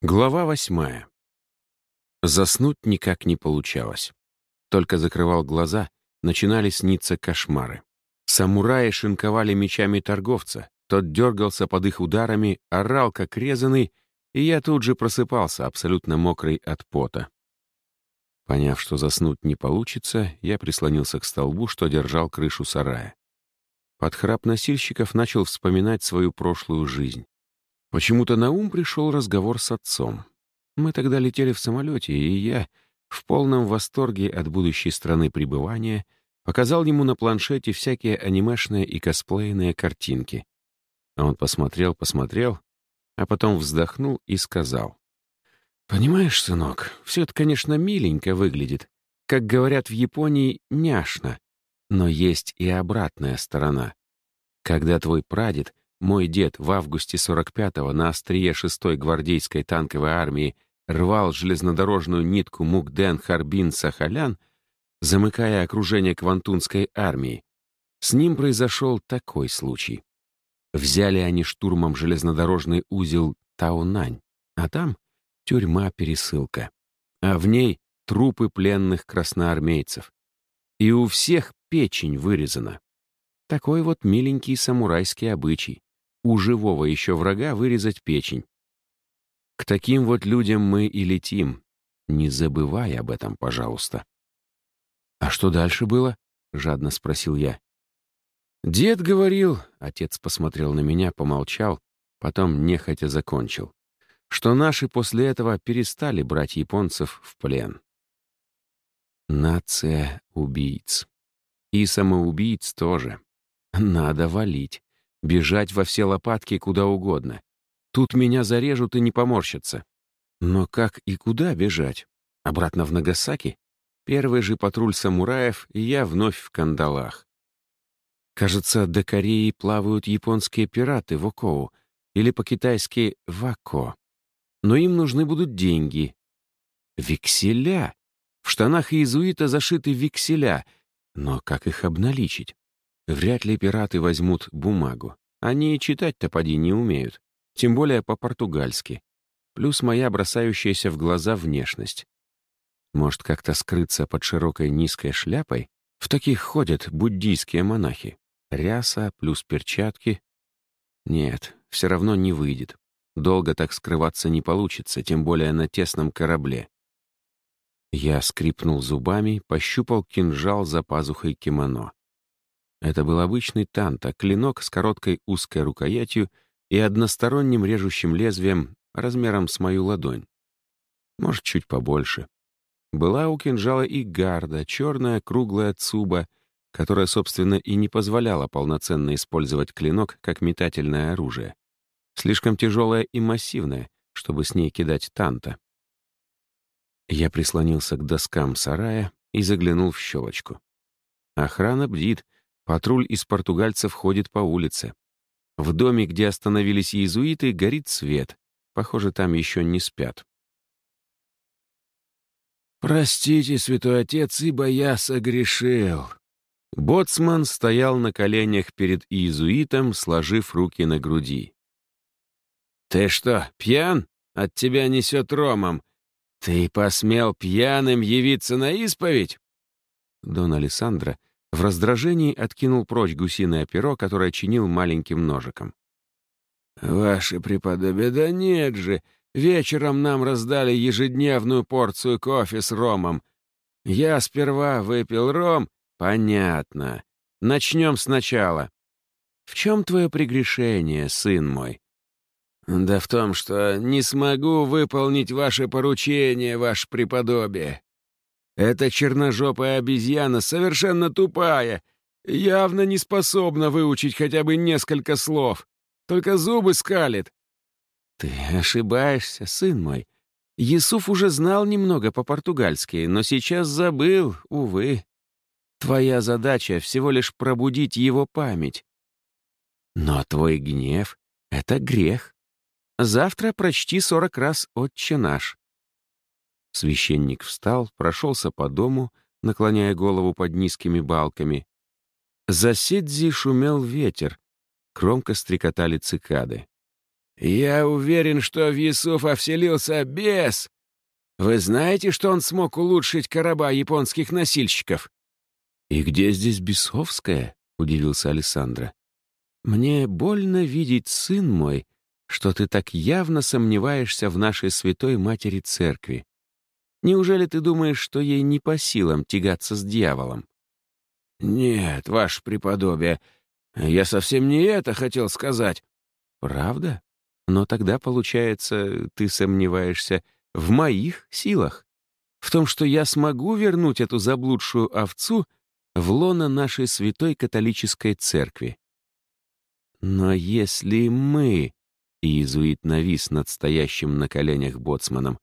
Глава восьмая. Заснуть никак не получалось. Только закрывал глаза, начинали сниться кошмары. Самураи шинковали мечами торговца, тот дергался под их ударами, орал как резанный, и я тут же просыпался, абсолютно мокрый от пота. Поняв, что заснуть не получится, я прислонился к столбу, что держал крышу сарая. Под храп носильщиков начал вспоминать свою прошлую жизнь. Почему-то на ум пришел разговор с отцом. Мы тогда летели в самолете, и я, в полном восторге от будущей страны пребывания, показал ему на планшете всякие анимешные и косплейные картинки. А он посмотрел, посмотрел, а потом вздохнул и сказал. «Понимаешь, сынок, все это, конечно, миленько выглядит. Как говорят в Японии, няшно. Но есть и обратная сторона. Когда твой прадед мой дед в августе 45-го на острие 6-й гвардейской танковой армии рвал железнодорожную нитку Мукден-Харбин-Сахалян, замыкая окружение Квантунской армии. С ним произошел такой случай. Взяли они штурмом железнодорожный узел Таунань, а там тюрьма-пересылка, а в ней трупы пленных красноармейцев. И у всех печень вырезана. Такой вот миленький самурайский обычай у живого еще врага вырезать печень. К таким вот людям мы и летим. Не забывай об этом, пожалуйста. «А что дальше было?» — жадно спросил я. «Дед говорил», — отец посмотрел на меня, помолчал, потом нехотя закончил, что наши после этого перестали брать японцев в плен. Нация убийц. И самоубийц тоже. Надо валить. Бежать во все лопатки куда угодно. Тут меня зарежут и не поморщатся. Но как и куда бежать? Обратно в Нагасаки? Первый же патруль самураев, и я вновь в кандалах. Кажется, до Кореи плавают японские пираты в Окоу или по-китайски «вако». Но им нужны будут деньги. Векселя! В штанах иезуита зашиты векселя, но как их обналичить? Вряд ли пираты возьмут бумагу. Они читать-то поди не умеют, тем более по-португальски. Плюс моя бросающаяся в глаза внешность. Может, как-то скрыться под широкой низкой шляпой? В таких ходят буддийские монахи. Ряса плюс перчатки. Нет, все равно не выйдет. Долго так скрываться не получится, тем более на тесном корабле. Я скрипнул зубами, пощупал кинжал за пазухой кимоно. Это был обычный танта, клинок с короткой узкой рукоятью и односторонним режущим лезвием размером с мою ладонь. Может, чуть побольше. Была у кинжала и гарда, черная круглая цуба, которая, собственно, и не позволяла полноценно использовать клинок как метательное оружие. Слишком тяжелая и массивная, чтобы с ней кидать танта. Я прислонился к доскам сарая и заглянул в щелочку. Охрана бдит — Патруль из португальцев ходит по улице. В доме, где остановились иезуиты, горит свет. Похоже, там еще не спят. «Простите, святой отец, ибо я согрешил». Боцман стоял на коленях перед иезуитом, сложив руки на груди. «Ты что, пьян? От тебя несет ромом. Ты посмел пьяным явиться на исповедь?» Дон Алессандро в раздражении откинул прочь гусиное перо, которое чинил маленьким ножиком. «Ваше преподобие, да нет же! Вечером нам раздали ежедневную порцию кофе с ромом. Я сперва выпил ром. Понятно. Начнем сначала. В чем твое прегрешение, сын мой?» «Да в том, что не смогу выполнить ваше поручение, ваше преподобие. Эта черножопая обезьяна совершенно тупая, явно не способна выучить хотя бы несколько слов, только зубы скалит. Ты ошибаешься, сын мой. Юсуф уже знал немного по-португальски, но сейчас забыл, увы. Твоя задача всего лишь пробудить его память. Но твой гнев — это грех. Завтра прочти сорок раз «Отче наш». Священник встал, прошелся по дому, наклоняя голову под низкими балками. За Седзи шумел ветер, громко стрекотали цикады. «Я уверен, что в Юсуфа вселился бес. Вы знаете, что он смог улучшить короба японских носильщиков?» «И где здесь бесовская?» — удивился Александра. «Мне больно видеть, сын мой, что ты так явно сомневаешься в нашей святой матери церкви. Неужели ты думаешь, что ей не по силам тягаться с дьяволом?» «Нет, ваше преподобие, я совсем не это хотел сказать». «Правда? Но тогда, получается, ты сомневаешься в моих силах? В том, что я смогу вернуть эту заблудшую овцу в лоно нашей святой католической церкви? Но если мы, иезуит навис над стоящим на коленях боцманом,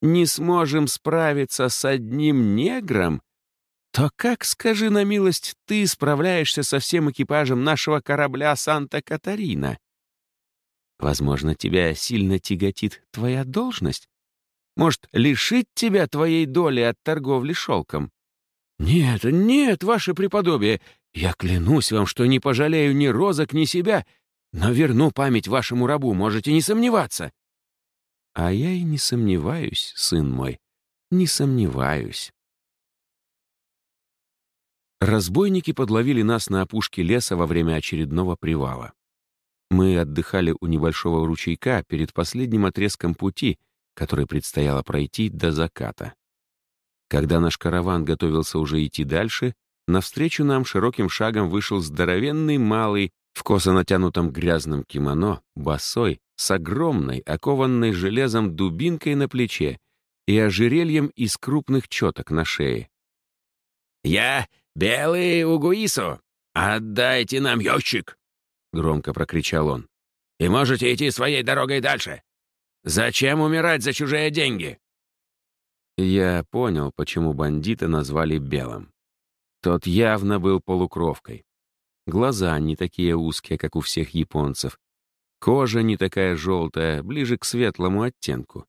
не сможем справиться с одним негром, то как, скажи на милость, ты справляешься со всем экипажем нашего корабля «Санта-Катарина»? Возможно, тебя сильно тяготит твоя должность? Может, лишить тебя твоей доли от торговли шелком? Нет, нет, ваше преподобие, я клянусь вам, что не пожалею ни розок, ни себя, но верну память вашему рабу, можете не сомневаться. А я и не сомневаюсь, сын мой, не сомневаюсь. Разбойники подловили нас на опушке леса во время очередного привала. Мы отдыхали у небольшого ручейка перед последним отрезком пути, который предстояло пройти до заката. Когда наш караван готовился уже идти дальше, навстречу нам широким шагом вышел здоровенный малый в косо натянутом грязном кимоно, босой, с огромной, окованной железом дубинкой на плече и ожерельем из крупных четок на шее. «Я белый Угуису! Отдайте нам ящик!» — громко прокричал он. «И можете идти своей дорогой дальше. Зачем умирать за чужие деньги?» Я понял, почему бандита назвали белым. Тот явно был полукровкой. Глаза не такие узкие, как у всех японцев. Кожа не такая желтая, ближе к светлому оттенку.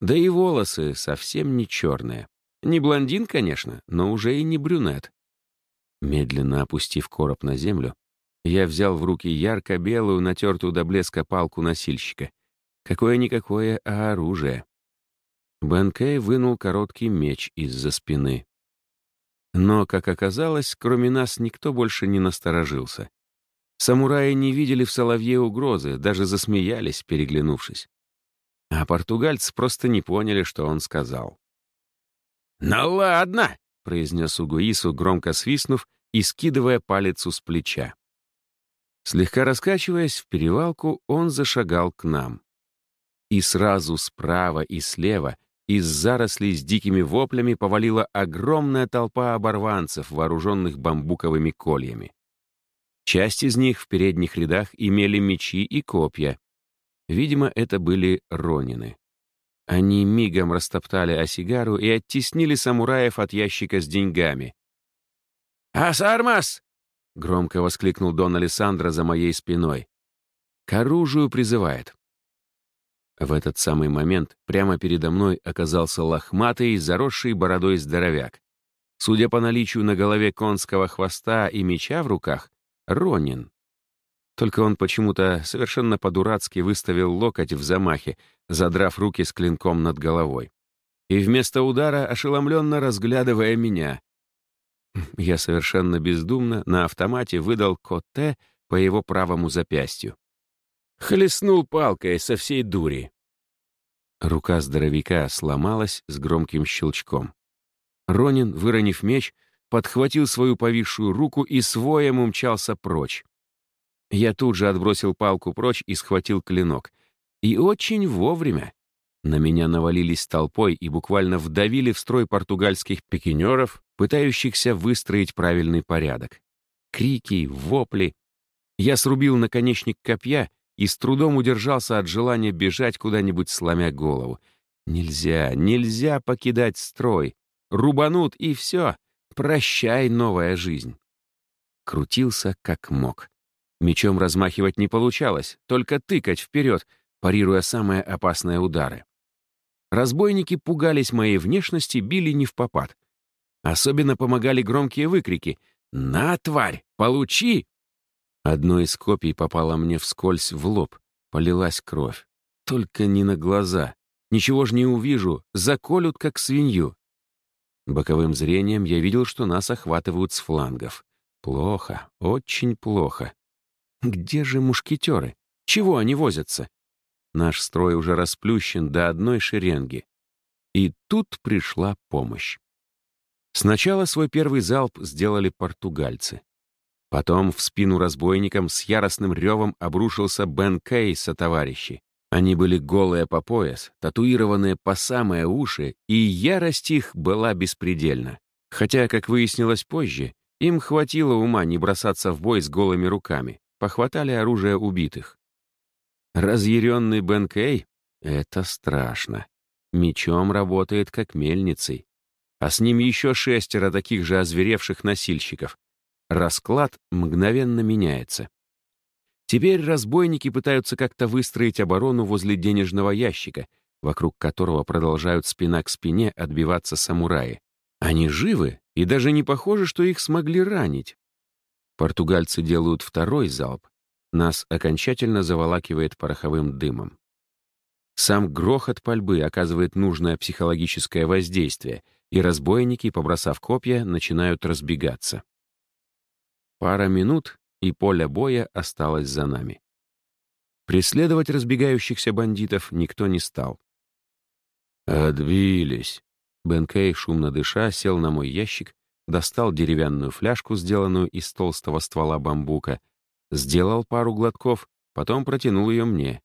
Да и волосы совсем не черные. Не блондин, конечно, но уже и не брюнет. Медленно опустив короб на землю, я взял в руки ярко-белую, натертую до блеска палку носильщика. Какое-никакое, а оружие. Бенкей вынул короткий меч из-за спины. Но, как оказалось, кроме нас никто больше не насторожился. Самураи не видели в Соловье угрозы, даже засмеялись, переглянувшись. А португальцы просто не поняли, что он сказал. «Ну ладно!» — произнес Угуису, громко свистнув и скидывая палец с плеча. Слегка раскачиваясь в перевалку, он зашагал к нам. И сразу справа и слева из зарослей с дикими воплями повалила огромная толпа оборванцев, вооруженных бамбуковыми кольями. Часть из них в передних рядах имели мечи и копья. Видимо, это были ронины. Они мигом растоптали осигару и оттеснили самураев от ящика с деньгами. «Асармас!» — громко воскликнул Дон Алессандро за моей спиной. «К оружию призывает». В этот самый момент прямо передо мной оказался лохматый, заросший бородой здоровяк. Судя по наличию на голове конского хвоста и меча в руках, Ронин. Только он почему-то совершенно по-дурацки выставил локоть в замахе, задрав руки с клинком над головой. И вместо удара ошеломленно разглядывая меня. Я совершенно бездумно на автомате выдал код Т по его правому запястью. Хлестнул палкой со всей дури. Рука здоровяка сломалась с громким щелчком. Ронин, выронив меч, подхватил свою повисшую руку и своем умчался прочь. Я тут же отбросил палку прочь и схватил клинок. И очень вовремя. На меня навалились толпой и буквально вдавили в строй португальских пикинеров, пытающихся выстроить правильный порядок. Крики, вопли. Я срубил наконечник копья и с трудом удержался от желания бежать куда-нибудь, сломя голову. Нельзя, нельзя покидать строй. Рубанут, и все. Прощай, новая жизнь. Крутился как мог. Мечом размахивать не получалось, только тыкать вперед, парируя самые опасные удары. Разбойники пугались моей внешности, били не в попад. Особенно помогали громкие выкрики «На, тварь! Получи!» Одно из копий попало мне вскользь в лоб, полилась кровь. Только не на глаза. Ничего ж не увижу, заколют, как свинью. Боковым зрением я видел, что нас охватывают с флангов. Плохо, очень плохо. Где же мушкетеры? Чего они возятся? Наш строй уже расплющен до одной шеренги. И тут пришла помощь. Сначала свой первый залп сделали португальцы. Потом в спину разбойникам с яростным ревом обрушился Бен Кей со товарищи. Они были голые по пояс, татуированные по самые уши, и ярость их была беспредельна. Хотя, как выяснилось позже, им хватило ума не бросаться в бой с голыми руками, похватали оружие убитых. Разъяренный Бен Кей — это страшно. Мечом работает как мельницей. А с ним еще шестеро таких же озверевших носильщиков. Расклад мгновенно меняется. Теперь разбойники пытаются как-то выстроить оборону возле денежного ящика, вокруг которого продолжают спина к спине отбиваться самураи. Они живы, и даже не похоже, что их смогли ранить. Португальцы делают второй залп. Нас окончательно заволакивает пороховым дымом. Сам грохот пальбы оказывает нужное психологическое воздействие, и разбойники, побросав копья, начинают разбегаться. Пара минут, и поле боя осталось за нами. Преследовать разбегающихся бандитов никто не стал. «Отбились!» Бенкей, шумно дыша, сел на мой ящик, достал деревянную фляжку, сделанную из толстого ствола бамбука, сделал пару глотков, потом протянул ее мне.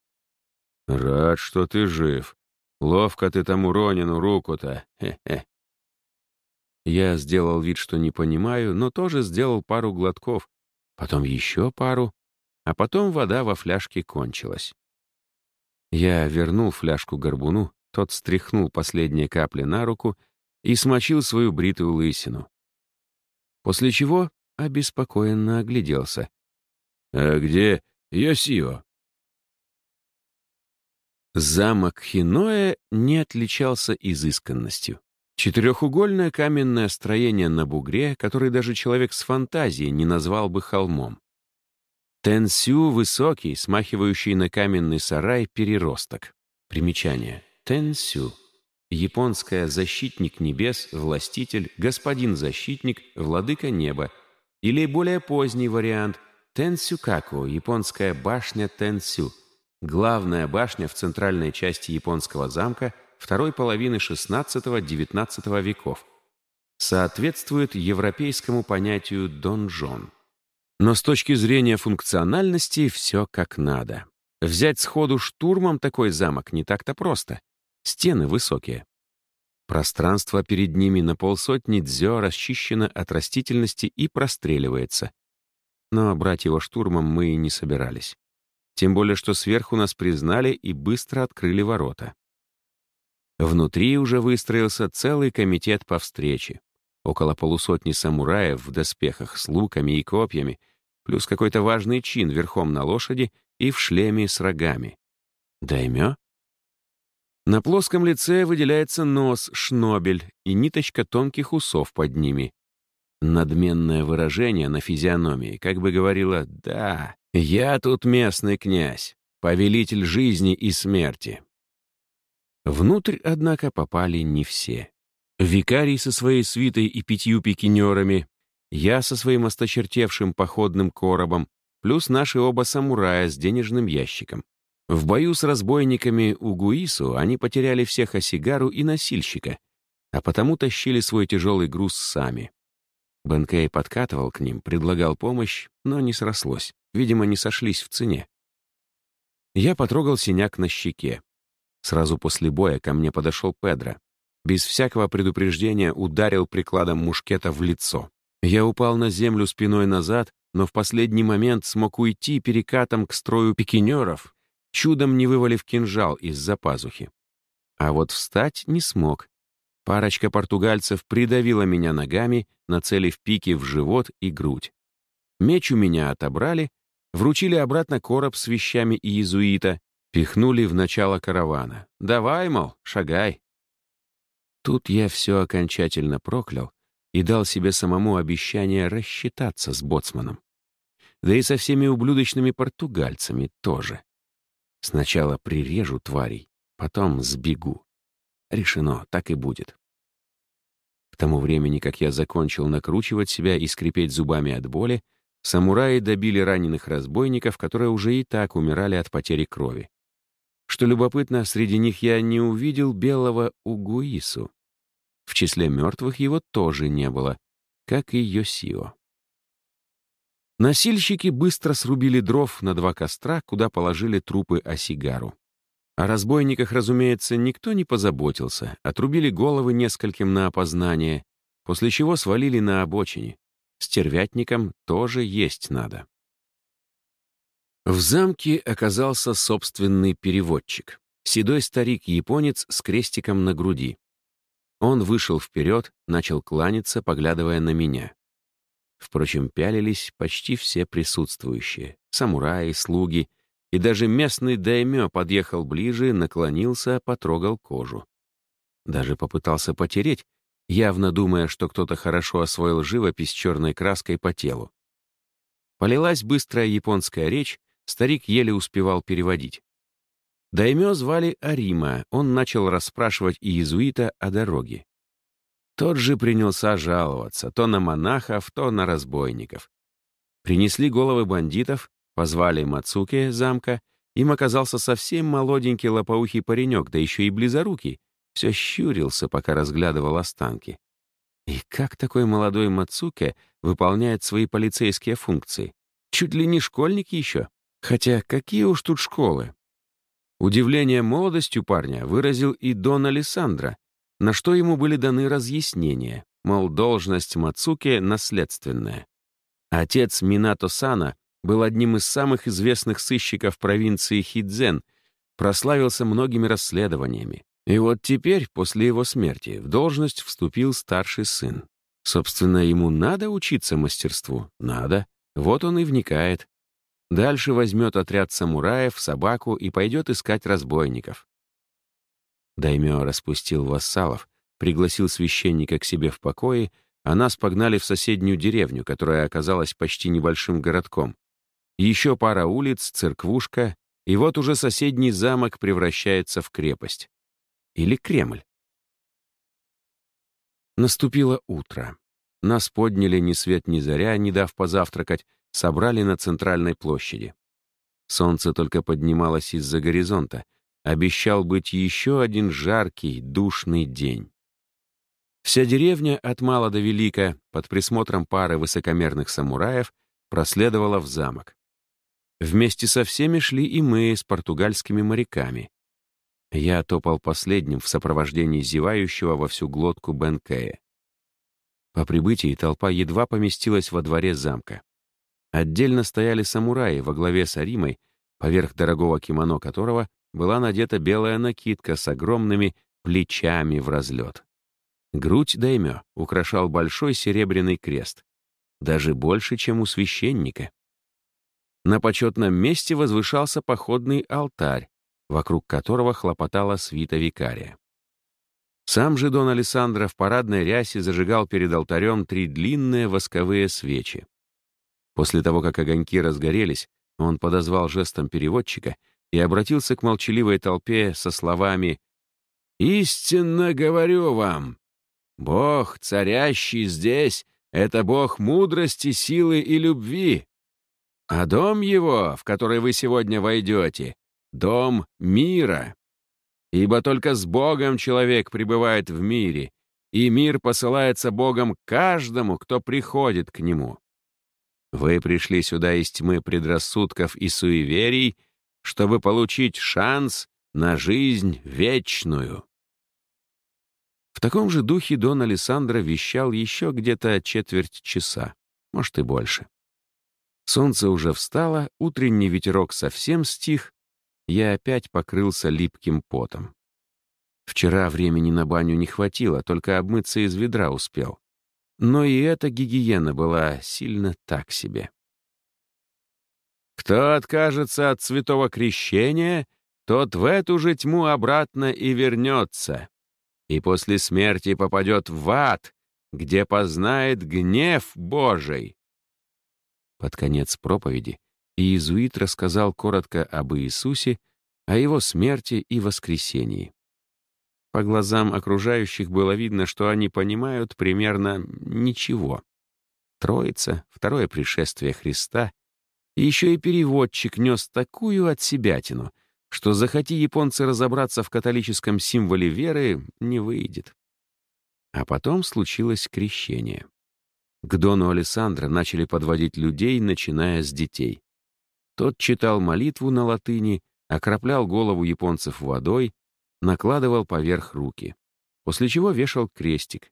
«Рад, что ты жив. Ловко ты тому Ронину руку-то. Хе-хе». Я сделал вид, что не понимаю, но тоже сделал пару глотков, потом еще пару, а потом вода во фляжке кончилась. Я вернул фляжку горбуну, тот стряхнул последние капли на руку и смочил свою бритую лысину. После чего обеспокоенно огляделся. «А где Йосио?» Замок Хиноэ не отличался изысканностью. Четырехугольное каменное строение на бугре, который даже человек с фантазией не назвал бы холмом. Тенсю — высокий, смахивающий на каменный сарай переросток. Примечание. Тенсю. Японская «защитник небес», «властитель», «господин-защитник», «владыка неба». Или более поздний вариант Тенсюкаку, японская башня Тенсю. Главная башня в центральной части японского замка — второй половины XVI-XIX веков, соответствует европейскому понятию «донжон». Но с точки зрения функциональности все как надо. Взять сходу штурмом такой замок не так-то просто. Стены высокие. Пространство перед ними на полсотни дзё расчищено от растительности и простреливается. Но брать его штурмом мы и не собирались. Тем более, что сверху нас признали и быстро открыли ворота. Внутри уже выстроился целый комитет по встрече. Около полусотни самураев в доспехах с луками и копьями, плюс какой-то важный чин верхом на лошади и в шлеме с рогами. Даймё? На плоском лице выделяется нос, шнобель и ниточка тонких усов под ними. Надменное выражение на физиономии, как бы говорило «Да, я тут местный князь, повелитель жизни и смерти, Внутрь, однако, попали не все. Викарий со своей свитой и пятью пикинерами, я со своим осточертевшим походным коробом, плюс наши оба самурая с денежным ящиком. В бою с разбойниками у Гуису они потеряли всех осигару и носильщика, а потому тащили свой тяжелый груз сами. Бенкей подкатывал к ним, предлагал помощь, но не срослось. Видимо, не сошлись в цене. Я потрогал синяк на щеке. Сразу после боя ко мне подошел Педро. Без всякого предупреждения ударил прикладом мушкета в лицо. Я упал на землю спиной назад, но в последний момент смог уйти перекатом к строю пикинеров, чудом не вывалив кинжал из-за пазухи. А вот встать не смог. Парочка португальцев придавила меня ногами, нацелив пики в живот и грудь. Меч у меня отобрали, вручили обратно короб с вещами иезуита, Пихнули в начало каравана. «Давай, мол, шагай». Тут я все окончательно проклял и дал себе самому обещание рассчитаться с боцманом. Да и со всеми ублюдочными португальцами тоже. Сначала прирежу тварей, потом сбегу. Решено, так и будет. К тому времени, как я закончил накручивать себя и скрипеть зубами от боли, самураи добили раненых разбойников, которые уже и так умирали от потери крови. Что любопытно, среди них я не увидел белого Угуису. В числе мертвых его тоже не было, как и Йосио. Носильщики быстро срубили дров на два костра, куда положили трупы Осигару. О разбойниках, разумеется, никто не позаботился, отрубили головы нескольким на опознание, после чего свалили на обочине. Стервятникам тоже есть надо. В замке оказался собственный переводчик, седой старик-японец с крестиком на груди. Он вышел вперед, начал кланяться, поглядывая на меня. Впрочем, пялились почти все присутствующие — самураи, слуги, и даже местный даймё подъехал ближе, наклонился, потрогал кожу. Даже попытался потереть, явно думая, что кто-то хорошо освоил живопись черной краской по телу. Полилась быстрая японская речь, старик еле успевал переводить. Даймё звали Арима, он начал расспрашивать иезуита о дороге. Тот же принялся жаловаться то на монахов, то на разбойников. Принесли головы бандитов, позвали Мацуке замка, им оказался совсем молоденький лопоухий паренек, да еще и близорукий, все щурился, пока разглядывал останки. И как такой молодой Мацуке выполняет свои полицейские функции? Чуть ли не школьник еще. Хотя какие уж тут школы? Удивление молодостью парня выразил и Дон Алессандро, на что ему были даны разъяснения, мол, должность Мацуки наследственная. Отец Минато Сана был одним из самых известных сыщиков провинции Хидзен, прославился многими расследованиями. И вот теперь, после его смерти, в должность вступил старший сын. Собственно, ему надо учиться мастерству? Надо. Вот он и вникает. Дальше возьмет отряд самураев, собаку и пойдет искать разбойников. Даймё распустил вассалов, пригласил священника к себе в покое, а нас погнали в соседнюю деревню, которая оказалась почти небольшим городком. Еще пара улиц, церквушка, и вот уже соседний замок превращается в крепость. Или Кремль. Наступило утро. Нас подняли ни свет ни заря, не дав позавтракать, собрали на центральной площади. Солнце только поднималось из-за горизонта — Обещал быть еще один жаркий, душный день. Вся деревня от мала до велика под присмотром пары высокомерных самураев проследовала в замок. Вместе со всеми шли и мы с португальскими моряками. Я топал последним в сопровождении зевающего во всю глотку Бенкея. По прибытии толпа едва поместилась во дворе замка. Отдельно стояли самураи во главе с Аримой, поверх дорогого кимоно которого была надета белая накидка с огромными плечами в разлет. Грудь даймё украшал большой серебряный крест, даже больше, чем у священника. На почетном месте возвышался походный алтарь, вокруг которого хлопотала свита викария. Сам же Дон Алессандро в парадной рясе зажигал перед алтарем три длинные восковые свечи. После того, как огоньки разгорелись, он подозвал жестом переводчика и обратился к молчаливой толпе со словами «Истинно говорю вам, Бог, царящий здесь, — это Бог мудрости, силы и любви, а дом его, в который вы сегодня войдете, — дом мира. Ибо только с Богом человек пребывает в мире, и мир посылается Богом каждому, кто приходит к нему. Вы пришли сюда из тьмы предрассудков и суеверий — чтобы получить шанс на жизнь вечную. В таком же духе Дон Алессандро вещал еще где-то четверть часа, может и больше. Солнце уже встало, утренний ветерок совсем стих, я опять покрылся липким потом. Вчера времени на баню не хватило, только обмыться из ведра успел. Но и эта гигиена была сильно так себе. Кто откажется от святого крещения, тот в эту же тьму обратно и вернется, и после смерти попадет в ад, где познает гнев Божий. Под конец проповеди иезуит рассказал коротко об Иисусе, о его смерти и воскресении. По глазам окружающих было видно, что они понимают примерно ничего. Троица, второе пришествие Христа, и еще и переводчик нес такую отсебятину, что захоти японцы разобраться в католическом символе веры, не выйдет. А потом случилось крещение. К дону Александра начали подводить людей, начиная с детей. Тот читал молитву на латыни, окроплял голову японцев водой, накладывал поверх руки, после чего вешал крестик.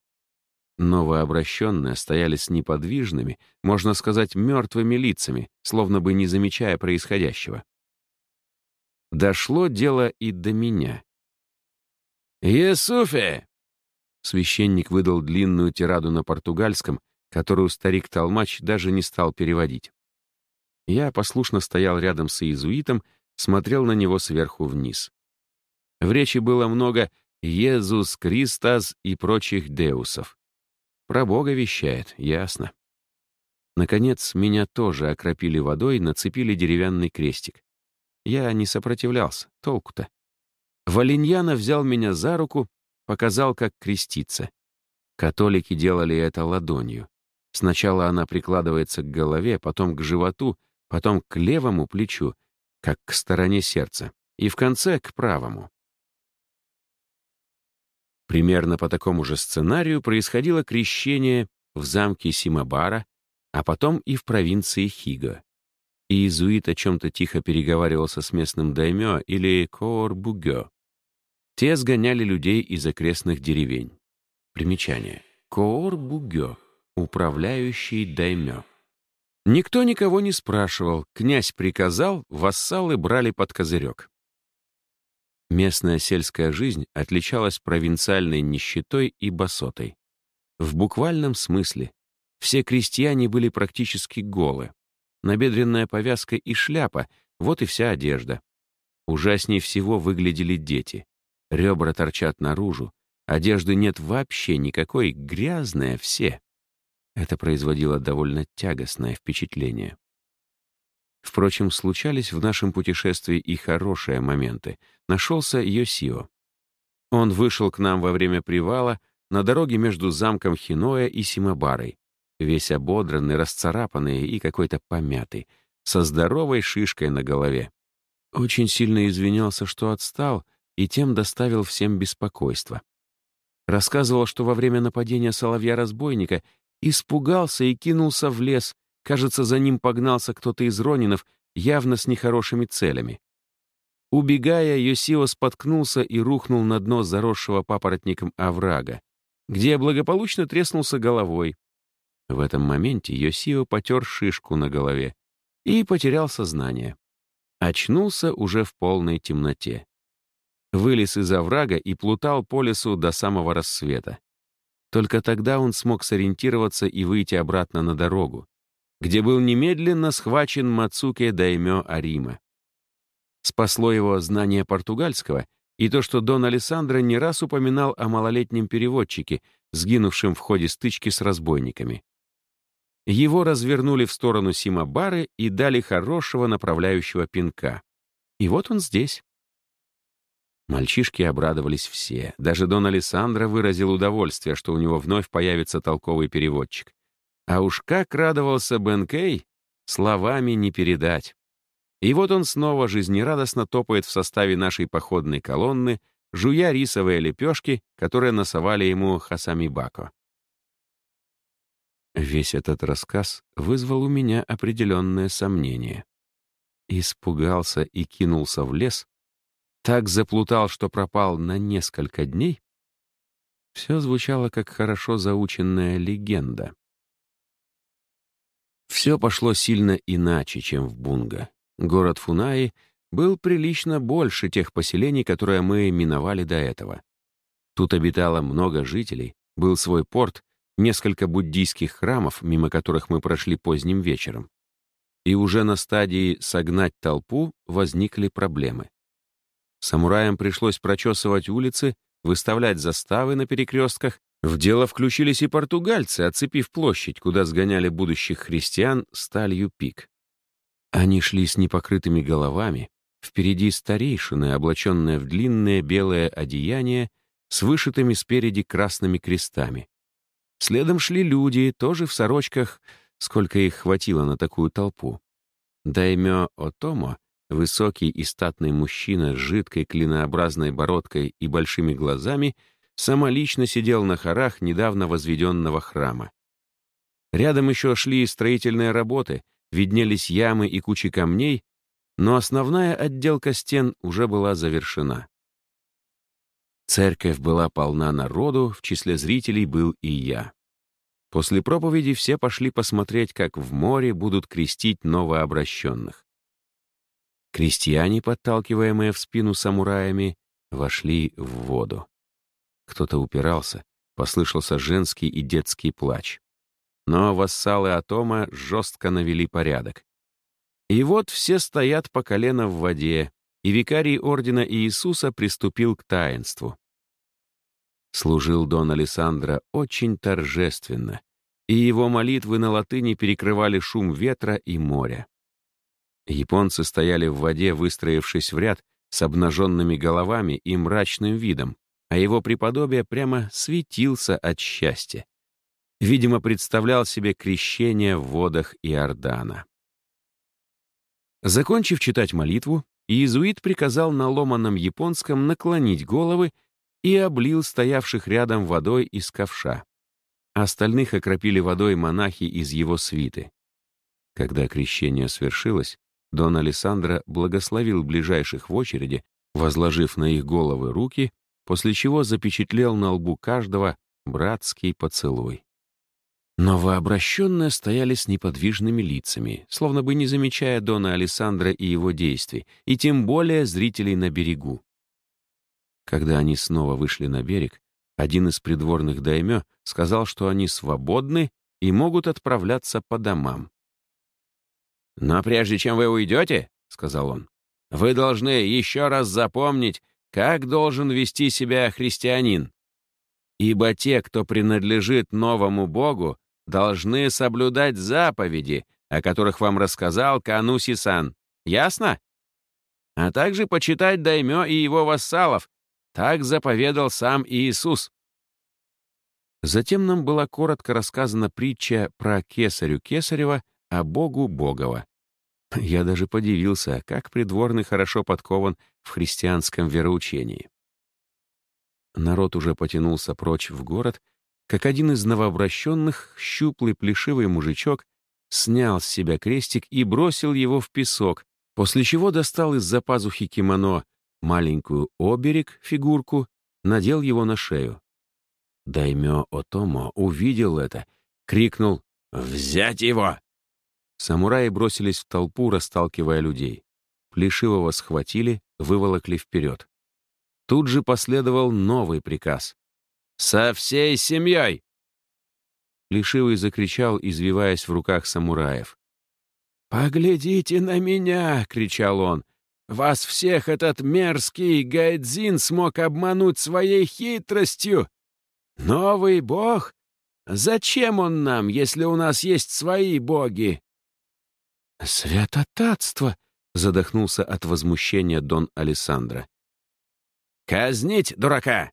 Новообращенные стояли с неподвижными, можно сказать, мертвыми лицами, словно бы не замечая происходящего. Дошло дело и до меня. «Есуфе!» Священник выдал длинную тираду на португальском, которую старик-толмач даже не стал переводить. Я послушно стоял рядом с иезуитом, смотрел на него сверху вниз. В речи было много «Иезус Кристос» и прочих деусов. Про Бога вещает, ясно. Наконец, меня тоже окропили водой, нацепили деревянный крестик. Я не сопротивлялся, толку-то. Валиньяна взял меня за руку, показал, как креститься. Католики делали это ладонью. Сначала она прикладывается к голове, потом к животу, потом к левому плечу, как к стороне сердца, и в конце к правому. Примерно по такому же сценарию происходило крещение в замке Симабара, а потом и в провинции Хиго. И иезуит о чем-то тихо переговаривался с местным даймё или коорбугё. Те сгоняли людей из окрестных деревень. Примечание. Коорбугё — управляющий даймё. Никто никого не спрашивал, князь приказал, вассалы брали под козырек. Местная сельская жизнь отличалась провинциальной нищетой и басотой. В буквальном смысле. Все крестьяне были практически голы. Набедренная повязка и шляпа — вот и вся одежда. Ужасней всего выглядели дети. Ребра торчат наружу, одежды нет вообще никакой, грязные все. Это производило довольно тягостное впечатление. Впрочем, случались в нашем путешествии и хорошие моменты. Нашелся Йосио. Он вышел к нам во время привала на дороге между замком Хиноя и Симабарой, весь ободранный, расцарапанный и какой-то помятый, со здоровой шишкой на голове. Очень сильно извинялся, что отстал, и тем доставил всем беспокойство. Рассказывал, что во время нападения соловья-разбойника Испугался и кинулся в лес. Кажется, за ним погнался кто-то из ронинов, явно с нехорошими целями. Убегая, Йосио споткнулся и рухнул на дно заросшего папоротником оврага, где благополучно треснулся головой. В этом моменте Йосио потер шишку на голове и потерял сознание. Очнулся уже в полной темноте. Вылез из оврага и плутал по лесу до самого рассвета. Только тогда он смог сориентироваться и выйти обратно на дорогу, где был немедленно схвачен Мацуке Даймё Арима. Спасло его знание португальского и то, что Дон Алессандро не раз упоминал о малолетнем переводчике, сгинувшем в ходе стычки с разбойниками. Его развернули в сторону Симабары и дали хорошего направляющего пинка. И вот он здесь. Мальчишки обрадовались все. Даже Дон Алессандро выразил удовольствие, что у него вновь появится толковый переводчик. А уж как радовался Бен Кей, словами не передать. И вот он снова жизнерадостно топает в составе нашей походной колонны, жуя рисовые лепешки, которые насовали ему Хасами Бако. Весь этот рассказ вызвал у меня определенное сомнение. Испугался и кинулся в лес, так заплутал, что пропал на несколько дней, все звучало как хорошо заученная легенда. Все пошло сильно иначе, чем в Бунга. Город Фунаи был прилично больше тех поселений, которые мы миновали до этого. Тут обитало много жителей, был свой порт, несколько буддийских храмов, мимо которых мы прошли поздним вечером. И уже на стадии «согнать толпу» возникли проблемы. Самураям пришлось прочесывать улицы, выставлять заставы на перекрестках. В дело включились и португальцы, оцепив площадь, куда сгоняли будущих христиан сталью пик. Они шли с непокрытыми головами, впереди старейшины, облаченные в длинное белое одеяние с вышитыми спереди красными крестами. Следом шли люди, тоже в сорочках, сколько их хватило на такую толпу. Даймё Отомо, высокий и статный мужчина с жидкой клинообразной бородкой и большими глазами, самолично сидел на хорах недавно возведенного храма. Рядом еще шли строительные работы, виднелись ямы и кучи камней, но основная отделка стен уже была завершена. Церковь была полна народу, в числе зрителей был и я. После проповеди все пошли посмотреть, как в море будут крестить новообращенных. Крестьяне, подталкиваемые в спину самураями, вошли в воду. Кто-то упирался, послышался женский и детский плач. Но вассалы Атома жестко навели порядок. И вот все стоят по колено в воде, и викарий Ордена Иисуса приступил к таинству. Служил Дон Алессандро очень торжественно, и его молитвы на латыни перекрывали шум ветра и моря. Японцы стояли в воде, выстроившись в ряд, с обнаженными головами и мрачным видом, а его преподобие прямо светился от счастья. Видимо, представлял себе крещение в водах Иордана. Закончив читать молитву, иезуит приказал на ломаном японском наклонить головы и облил стоявших рядом водой из ковша. Остальных окропили водой монахи из его свиты. Когда крещение свершилось, Дон Алессандро благословил ближайших в очереди, возложив на их головы руки, после чего запечатлел на лбу каждого братский поцелуй. Новообращенные стояли с неподвижными лицами, словно бы не замечая Дона Алессандра и его действий, и тем более зрителей на берегу. Когда они снова вышли на берег, один из придворных даймё сказал, что они свободны и могут отправляться по домам. «Но прежде чем вы уйдете, — сказал он, — вы должны еще раз запомнить, как должен вести себя христианин. Ибо те, кто принадлежит новому Богу, должны соблюдать заповеди, о которых вам рассказал Кануси-сан. Ясно? А также почитать даймё и его вассалов. Так заповедал сам Иисус. Затем нам была коротко рассказана притча про кесарю Кесарева, а Богу Богова. Я даже подивился, как придворный хорошо подкован в христианском вероучении. Народ уже потянулся прочь в город, как один из новообращенных, щуплый плешивый мужичок, снял с себя крестик и бросил его в песок, после чего достал из-за пазухи кимоно маленькую оберег, фигурку, надел его на шею. Даймё Отомо увидел это, крикнул «Взять его!». Самураи бросились в толпу, расталкивая людей. Плешивого схватили, выволокли вперед. Тут же последовал новый приказ. «Со всей семьей!» Плешивый закричал, извиваясь в руках самураев. «Поглядите на меня!» — кричал он. «Вас всех этот мерзкий Гайдзин смог обмануть своей хитростью! Новый бог? Зачем он нам, если у нас есть свои боги?» «Святотатство!» — задохнулся от возмущения Дон Алессандро. «Казнить дурака!»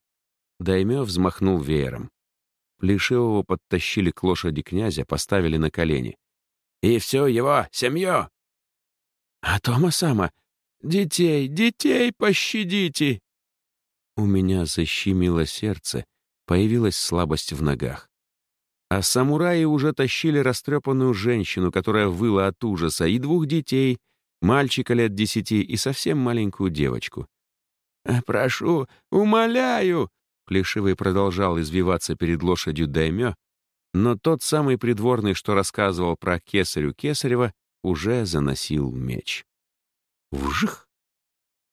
Даймё взмахнул веером. Плешивого подтащили к лошади князя, поставили на колени. «И всю его семью!» «А Тома Сама! Детей, детей пощадите!» У меня защемило сердце, появилась слабость в ногах. А самураи уже тащили растрепанную женщину, которая выла от ужаса, и двух детей, мальчика лет десяти и совсем маленькую девочку. «Прошу, умоляю!» Плешивый продолжал извиваться перед лошадью Даймё, но тот самый придворный, что рассказывал про кесарю Кесарева, уже заносил меч. Вжих!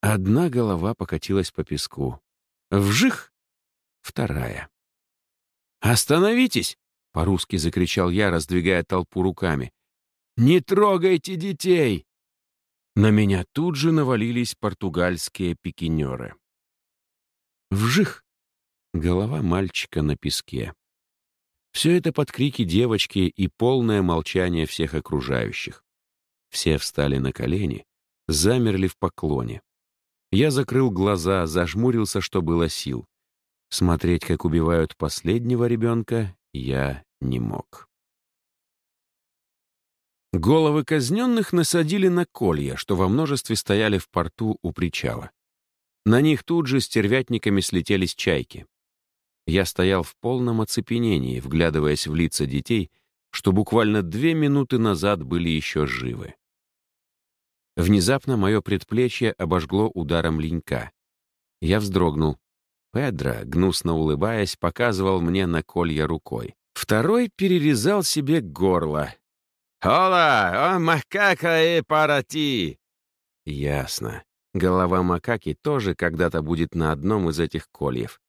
Одна голова покатилась по песку. Вжих! Вторая. «Остановитесь!» — по-русски закричал я, раздвигая толпу руками. «Не трогайте детей!» На меня тут же навалились португальские пикинеры. Вжих! Голова мальчика на песке. Все это под крики девочки и полное молчание всех окружающих. Все встали на колени, замерли в поклоне. Я закрыл глаза, зажмурился, что было сил. Смотреть, как убивают последнего ребенка, я не мог. Головы казненных насадили на колья, что во множестве стояли в порту у причала. На них тут же стервятниками слетелись чайки. Я стоял в полном оцепенении, вглядываясь в лица детей, что буквально две минуты назад были еще живы. Внезапно мое предплечье обожгло ударом ленька. Я вздрогнул. Педро, гнусно улыбаясь, показывал мне на колья рукой. Второй перерезал себе горло. «Ола! О, макака и парати!» Ясно. Голова макаки тоже когда-то будет на одном из этих кольев.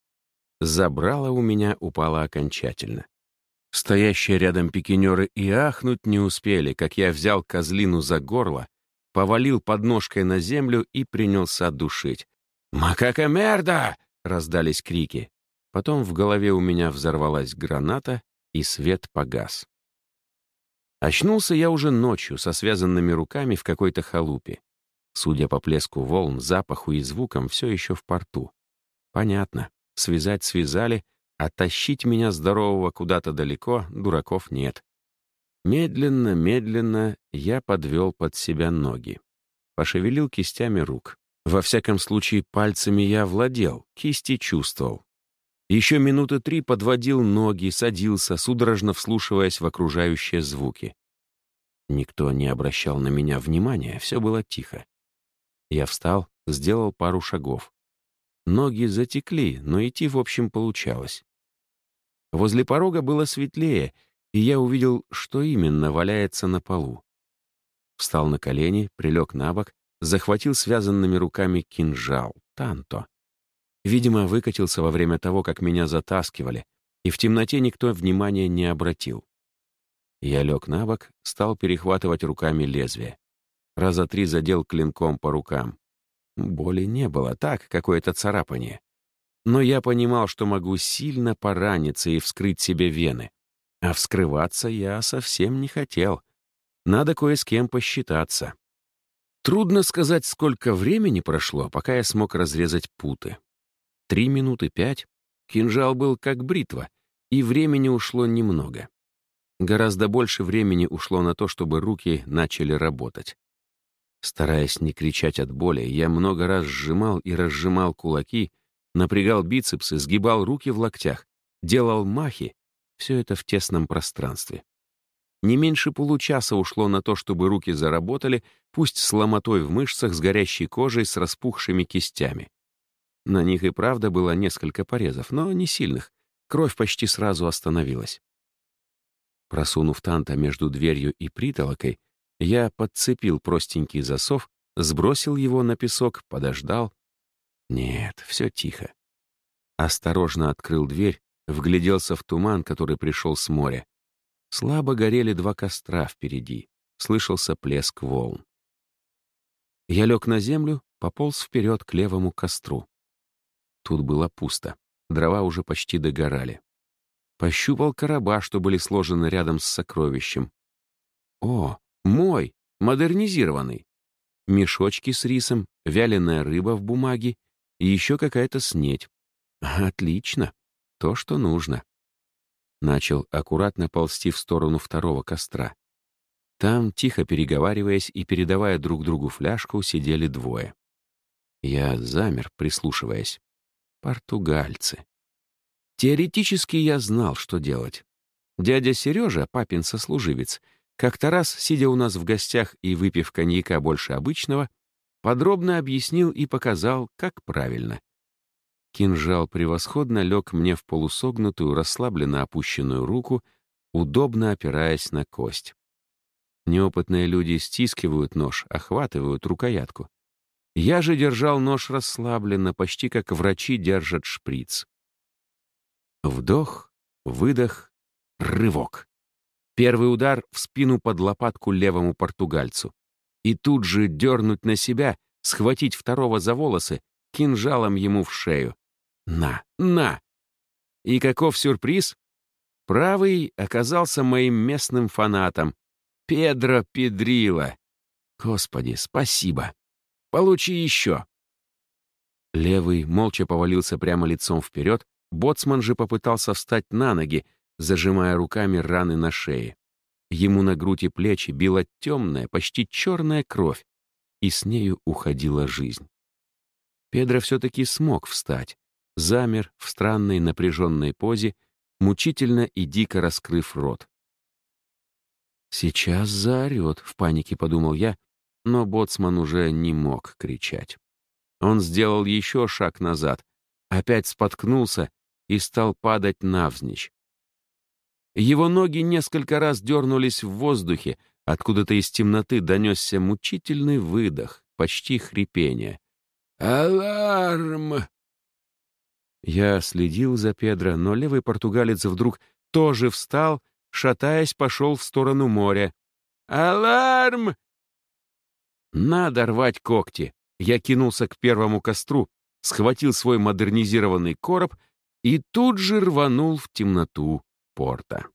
Забрало у меня упало окончательно. Стоящие рядом пикинеры и ахнуть не успели, как я взял козлину за горло, повалил подножкой на землю и принялся душить. «Макака мерда!» — раздались крики. Потом в голове у меня взорвалась граната, и свет погас. Очнулся я уже ночью со связанными руками в какой-то халупе. Судя по плеску волн, запаху и звукам, все еще в порту. Понятно. Связать связали, а тащить меня здорового куда-то далеко дураков нет. Медленно, медленно я подвел под себя ноги. Пошевелил кистями рук. Во всяком случае, пальцами я владел, кисти чувствовал. Еще минуты три подводил ноги, садился, судорожно вслушиваясь в окружающие звуки. Никто не обращал на меня внимания, все было тихо. Я встал, сделал пару шагов. Ноги затекли, но идти, в общем, получалось. Возле порога было светлее, и я увидел, что именно валяется на полу. Встал на колени, прилег на бок, захватил связанными руками кинжал, танто. Видимо, выкатился во время того, как меня затаскивали, и в темноте никто внимания не обратил. Я лег на бок, стал перехватывать руками лезвие. Раза три задел клинком по рукам. Боли не было, так, какое-то царапание. Но я понимал, что могу сильно пораниться и вскрыть себе вены. А вскрываться я совсем не хотел. Надо кое с кем посчитаться. Трудно сказать, сколько времени прошло, пока я смог разрезать путы. Три минуты пять. Кинжал был как бритва, и времени ушло немного. Гораздо больше времени ушло на то, чтобы руки начали работать. Стараясь не кричать от боли, я много раз сжимал и разжимал кулаки, напрягал бицепсы, сгибал руки в локтях, делал махи. Все это в тесном пространстве. Не меньше получаса ушло на то, чтобы руки заработали, пусть с ломотой в мышцах, с горящей кожей, с распухшими кистями. На них и правда было несколько порезов, но не сильных. Кровь почти сразу остановилась. Просунув танта между дверью и притолокой, я подцепил простенький засов, сбросил его на песок, подождал. Нет, все тихо. Осторожно открыл дверь, вгляделся в туман, который пришел с моря. Слабо горели два костра впереди, слышался плеск волн. Я лег на землю, пополз вперед к левому костру. Тут было пусто, дрова уже почти догорали. Пощупал короба, что были сложены рядом с сокровищем. О, мой, модернизированный. Мешочки с рисом, вяленая рыба в бумаге и еще какая-то снеть. Отлично. То, что нужно. Начал аккуратно ползти в сторону второго костра. Там, тихо переговариваясь и передавая друг другу фляжку, сидели двое. Я замер, прислушиваясь. Португальцы. Теоретически я знал, что делать. Дядя Сережа, папин сослуживец, как-то раз, сидя у нас в гостях и выпив коньяка больше обычного, подробно объяснил и показал, как правильно. Кинжал превосходно лег мне в полусогнутую, расслабленно опущенную руку, удобно опираясь на кость. Неопытные люди стискивают нож, охватывают рукоятку. Я же держал нож расслабленно, почти как врачи держат шприц. Вдох, выдох, рывок. Первый удар в спину под лопатку левому португальцу. И тут же дернуть на себя, схватить второго за волосы, кинжалом ему в шею. На, на! И каков сюрприз? Правый оказался моим местным фанатом. Педро Педрила. Господи, спасибо. Получи еще!» Левый молча повалился прямо лицом вперед, боцман же попытался встать на ноги, зажимая руками раны на шее. Ему на грудь и плечи била темная, почти черная кровь, и с нею уходила жизнь. Педро все-таки смог встать, замер в странной напряженной позе, мучительно и дико раскрыв рот. «Сейчас заорет», — в панике подумал я, но боцман уже не мог кричать. Он сделал еще шаг назад, опять споткнулся и стал падать навзничь. Его ноги несколько раз дернулись в воздухе, откуда-то из темноты донесся мучительный выдох, почти хрипение. «Аларм!» Я следил за Педро, но левый португалец вдруг тоже встал, шатаясь, пошел в сторону моря. «Аларм!» Надо рвать когти. Я кинулся к первому костру, схватил свой модернизированный короб и тут же рванул в темноту порта.